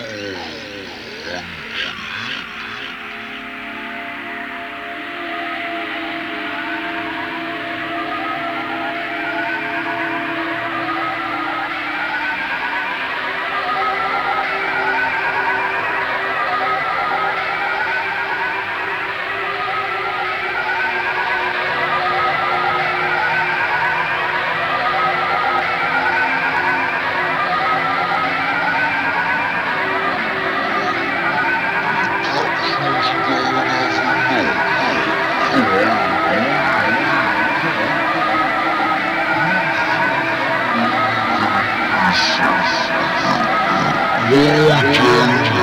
Oh. Morgan.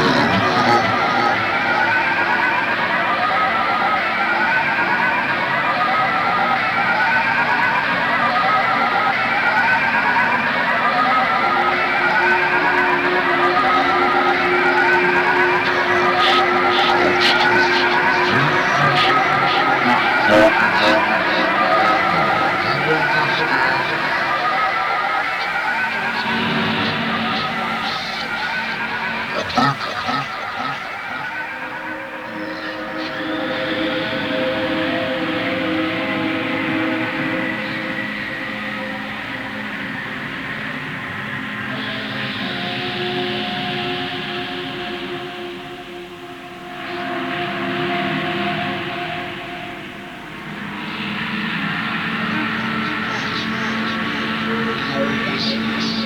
Merry Christmas.